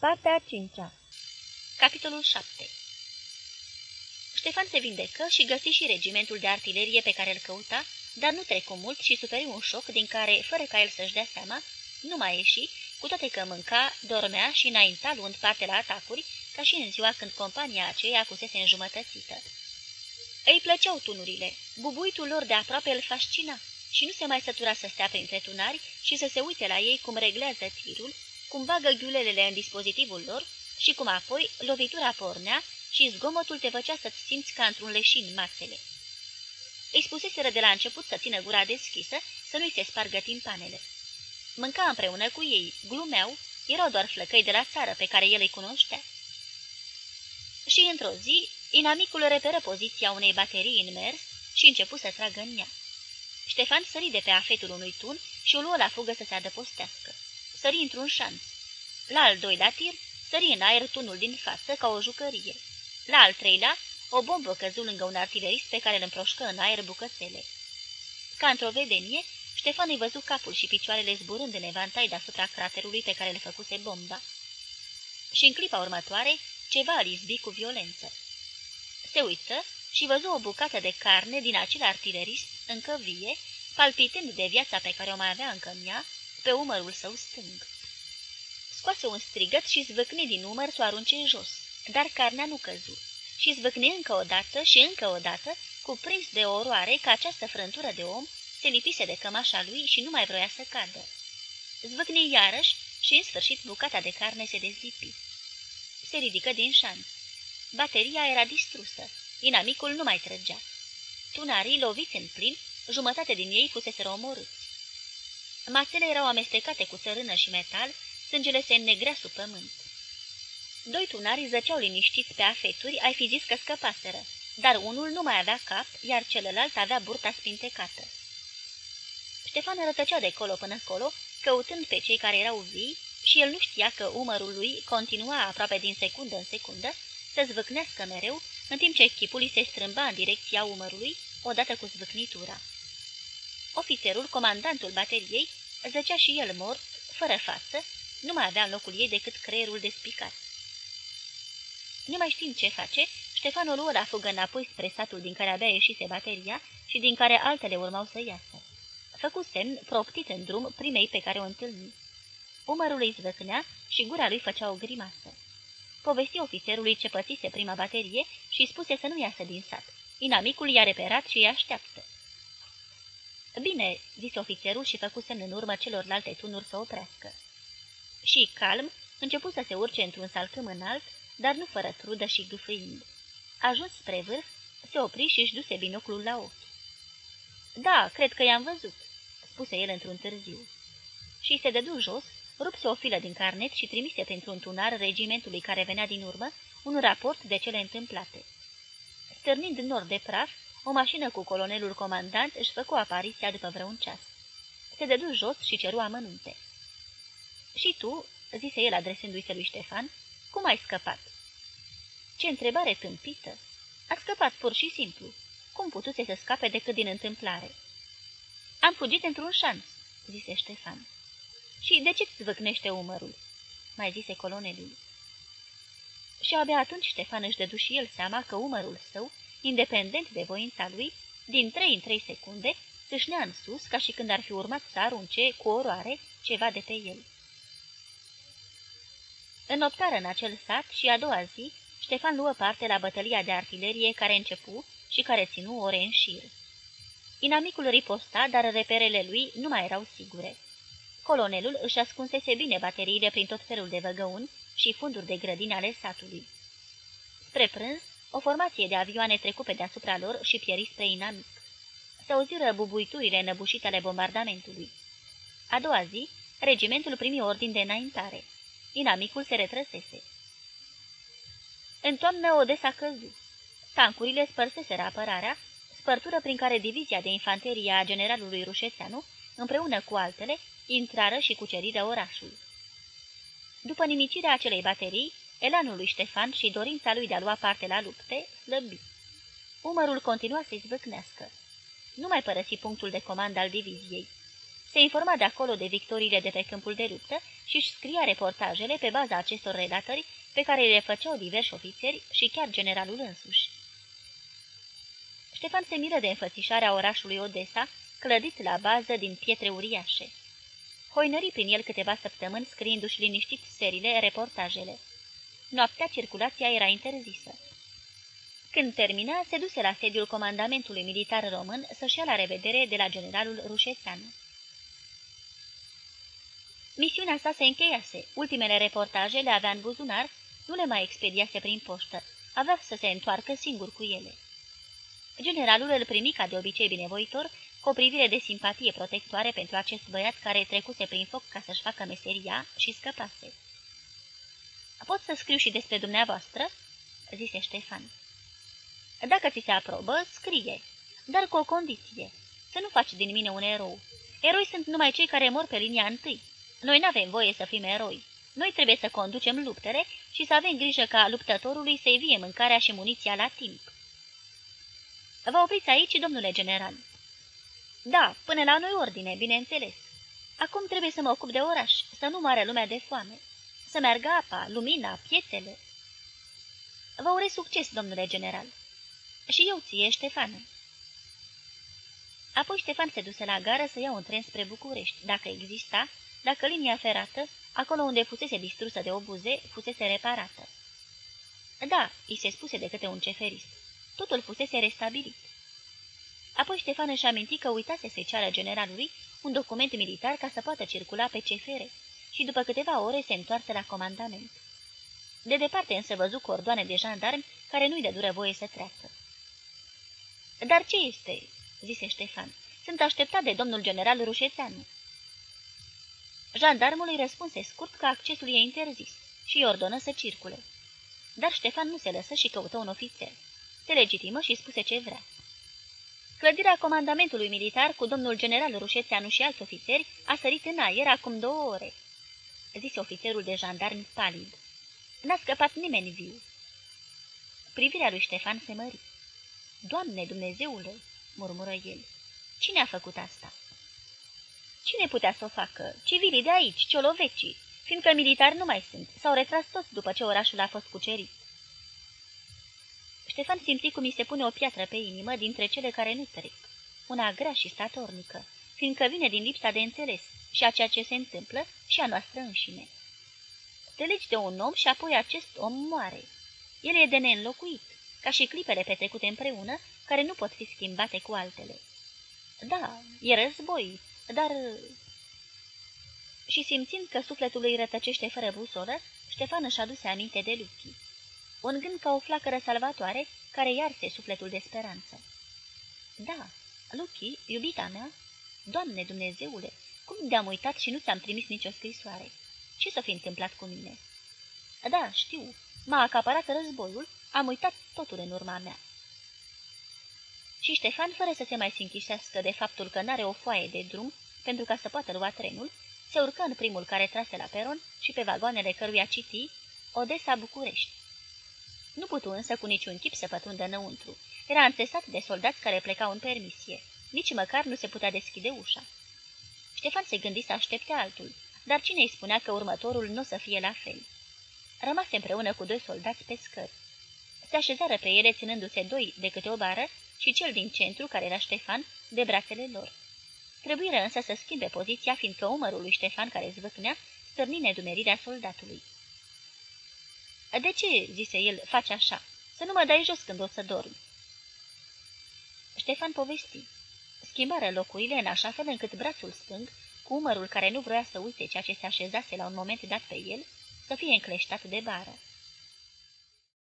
Partea a cincea. Capitolul 7 Ștefan se vindecă și găsi și regimentul de artilerie pe care îl căuta, dar nu trecu mult și suferi un șoc din care, fără ca el să-și dea seama, nu mai ieși, cu toate că mânca, dormea și înainta luând parte la atacuri, ca și în ziua când compania aceea fusese înjumătățită. Îi plăceau tunurile, bubuitul lor de aproape îl fascina și nu se mai sătura să stea printre tunari și să se uite la ei cum reglează tirul, cum bagă ghiulelele în dispozitivul lor și cum apoi lovitura pornea și zgomotul te făcea să-ți simți ca într-un leșin mațele. Îi spuseseră de la început să țină gura deschisă, să nu-i se spargă timpanele. Mânca împreună cu ei, glumeau, erau doar flăcăi de la țară pe care el îi cunoștea. Și într-o zi, inamicul reperă poziția unei baterii în mers și începu să tragă în ea. Ștefan sări de pe afetul unui tun și o luă la fugă să se adăpostească. Sări într-un șanț. La al doilea tir, sări în aer tunul din față ca o jucărie. La al treilea, o bombă căzu lângă un artilerist pe care îl împroșcă în aer bucățele. Ca într-o vedenie, Ștefan îi văzu capul și picioarele zburând în evantai deasupra craterului pe care le făcuse bomba. Și în clipa următoare, ceva îl izbi cu violență. Se uită și văzu o bucată de carne din acel artilerist, încă vie, palpitând de viața pe care o mai avea încă în ea, pe umărul său stâng. Scoase un strigăt și zvâcni din umăr să o arunce jos, dar carnea nu căzu. Și zvâcni încă o dată și încă o dată, cuprins de oroare că această frântură de om se lipise de cămașa lui și nu mai vroia să cadă. Zvâcni iarăși și în sfârșit bucata de carne se dezlipi. Se ridică din șanț. Bateria era distrusă. Inamicul nu mai trăgea. Tunarii, loviți în plin, jumătate din ei fusese omorâți. Mațele erau amestecate cu țărână și metal, sângele se înnegrea sub pământ. Doi tunari zăceau liniștiți pe afeturi, ai fi zis că scăpaseră, dar unul nu mai avea cap, iar celălalt avea burta spintecată. Ștefan rătăcea de colo până colo, căutând pe cei care erau vii, și el nu știa că umărul lui continua aproape din secundă în secundă să zvâcnească mereu, în timp ce chipul îi se strâmba în direcția umărului, odată cu zvâcnitura. Ofițerul, comandantul bateriei, zăcea și el mort, fără față, nu mai avea în locul ei decât creierul despicat. Nemai știind ce face, Ștefan o luă la fugă înapoi spre satul din care abia ieșise bateria și din care altele urmau să iasă. Făcu semn, proptit în drum, primei pe care o întâlni. Umărul îi zvăcnea și gura lui făcea o grimasă. Povesti ofițerului ce pățise prima baterie și spuse să nu iasă din sat. Inamicul i-a reperat și îi așteaptă. Bine," zise ofițerul și făcu semn în urmă celorlalte tunuri să oprească. Și, calm, început să se urce într-un salcâm înalt, dar nu fără trudă și gâfâind. Ajuns spre vârf, se opri și își duse binoclul la ochi. Da, cred că i-am văzut," spuse el într-un târziu. Și se dădu jos, rupse o filă din carnet și trimise printr-un tunar regimentului care venea din urmă un raport de cele întâmplate. Stârnind nor de praf, o mașină cu colonelul comandant își făcu apariția după vreun ceas. Se dădu jos și ceru amănunte. Și tu?" zise el adresându-i se lui Ștefan, cum ai scăpat?" Ce întrebare tâmpită! A scăpat pur și simplu. Cum putuse să scape decât din întâmplare?" Am fugit într-un șanț," zise Ștefan. Și de ce-ți zvâcnește umărul?" mai zise colonelul. Și abia atunci Ștefan își dădu și el seama că umărul său, independent de voința lui, din trei în trei secunde, sâșnea în sus ca și când ar fi urmat să arunce cu oroare ceva de pe el. Înoptară în acel sat și a doua zi, Ștefan luă parte la bătălia de artilerie care începu și care ținu ore în șir. Inamicul riposta, dar reperele lui nu mai erau sigure. Colonelul își ascunsese bine bateriile prin tot felul de văgăuni și funduri de grădini ale satului. Spre prânz, o formație de avioane trecu pe deasupra lor și pieri spre inamic. Se auziră bubuiturile înăbușite ale bombardamentului. A doua zi, regimentul primi ordin de înaintare. Inamicul se retrăsese. În toamnă Odessa căzu. Tancurile spărseseră apărarea, spărtură prin care divizia de infanterie a generalului Rușețeanu, împreună cu altele, intrară și cuceriră orașul. După nimicirea acelei baterii, elanul lui Ștefan și dorința lui de a lua parte la lupte slăbi. Umărul continua să-i zvâcnească. Nu mai părăsi punctul de comandă al diviziei. Se informa de acolo de victoriile de pe câmpul de luptă și își scria reportajele pe baza acestor relatări pe care le făceau diversi ofițeri și chiar generalul însuși. Ștefan se miră de înfățișarea orașului Odessa, clădit la bază din pietre uriașe. Hoinări prin el câteva săptămâni scriindu-și liniștit serile, reportajele. Noaptea circulația era interzisă. Când termina, se duse la sediul comandamentului militar român să-și ia la revedere de la generalul Rușețeanu. Misiunea sa se încheiase. Ultimele reportaje le avea în buzunar, nu le mai expediase prin poștă. Avea să se întoarcă singur cu ele. Generalul îl primi ca de obicei binevoitor, cu o privire de simpatie protectoare pentru acest băiat care trecuse prin foc ca să-și facă meseria și scăpase. Pot să scriu și despre dumneavoastră?" zise Ștefan. Dacă ți se aprobă, scrie, dar cu o condiție, să nu faci din mine un erou. Eroi sunt numai cei care mor pe linia întâi. Noi n-avem voie să fim eroi. Noi trebuie să conducem luptele și să avem grijă ca luptătorului să-i vie mâncarea și muniția la timp. Vă opriți aici, domnule general?" Da, până la noi ordine, bineînțeles. Acum trebuie să mă ocup de oraș, să nu moare lumea de foame. Să meargă apa, lumina, piețele." Vă urez succes, domnule general." Și eu ție, Ștefan." Apoi Ștefan se duse la gară să ia un tren spre București, dacă exista, dacă linia ferată, acolo unde fusese distrusă de obuze, fusese reparată. Da, îi se spuse de câte un ceferist. Totul fusese restabilit. Apoi Ștefan își aminti că uitase să-i ceară generalului un document militar ca să poată circula pe cefere și după câteva ore se întoarse la comandament. De departe însă văzu cordoane de jandarmi care nu-i de dură voie să treacă. Dar ce este?" zise Ștefan. Sunt așteptat de domnul general Rușețeanu." Jandarmul îi răspunse scurt că accesul e interzis și îi ordonă să circule. Dar Ștefan nu se lăsă și căută un ofițer. Se legitimă și spuse ce vrea. Clădirea comandamentului militar cu domnul general Rușețeanu și alți ofițeri a sărit în aer acum două ore, zise ofițerul de jandarmi palid. N-a scăpat nimeni viu. Privirea lui Ștefan se mări. Doamne Dumnezeule!" murmură el. Cine a făcut asta?" Cine putea să o facă? Civilii de aici, ciolovecii, fiindcă militari nu mai sunt, s-au retras toți după ce orașul a fost cucerit. Ștefan simți cum mi se pune o piatră pe inimă dintre cele care nu trec, una grea și statornică, fiindcă vine din lipsa de înțeles și a ceea ce se întâmplă și a noastră înșine. Te legi de un om și apoi acest om moare. El e de neînlocuit, ca și clipele petrecute împreună, care nu pot fi schimbate cu altele. Da, e război, dar... Și simțind că sufletul îi rătăcește fără busolă, Ștefan își aduse aminte de Luchi. Un gând ca o flacără salvatoare care iarse sufletul de speranță. Da, Luchi, iubita mea, Doamne Dumnezeule, cum de-am uitat și nu ți-am trimis nicio scrisoare? Ce s-a fi întâmplat cu mine? Da, știu, m-a acaparat războiul, am uitat totul în urma mea. Și Ștefan, fără să se mai sinchisească de faptul că n-are o foaie de drum pentru ca să poată lua trenul, se urcă în primul care trase la peron și pe vagoanele căruia citi Odessa București. Nu putu însă cu niciun chip să pătrundă înăuntru. Era înțesat de soldați care plecau în permisie. Nici măcar nu se putea deschide ușa. Ștefan se gândi să aștepte altul, dar cine îi spunea că următorul nu o să fie la fel? Rămase împreună cu doi soldați pe scări. Se așezară pe ele ținându-se doi de câte o bară și cel din centru, care era Ștefan, de brațele lor. Trebuie însă să schimbe poziția, fiindcă umărul lui Ștefan, care zvâcnea, stârni nedumerirea soldatului. De ce?" zise el, faci așa. Să nu mă dai jos când o să dormi." Ștefan povesti. Schimbară locurile în așa fel încât brațul stâng, cu umărul care nu vrea să uite ceea ce se așezase la un moment dat pe el, să fie încleștat de bară.